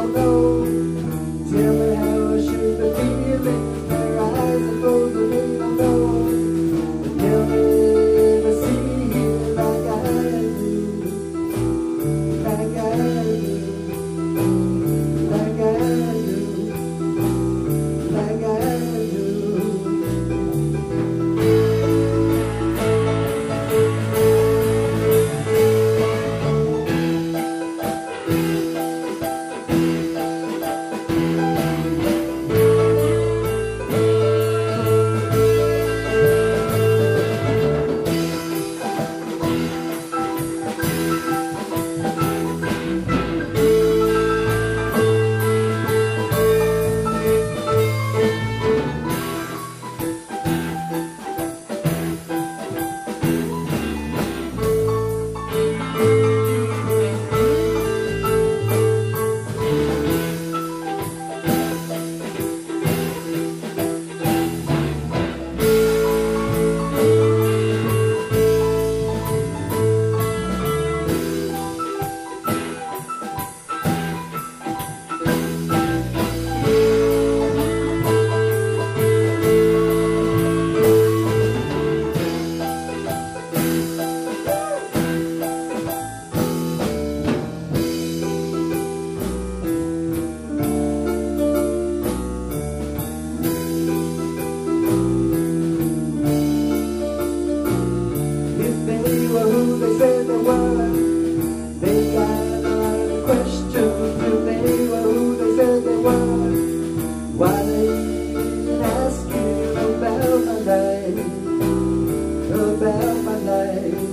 alone. questions if they were who they said they were. Why they asking about my life, about my life.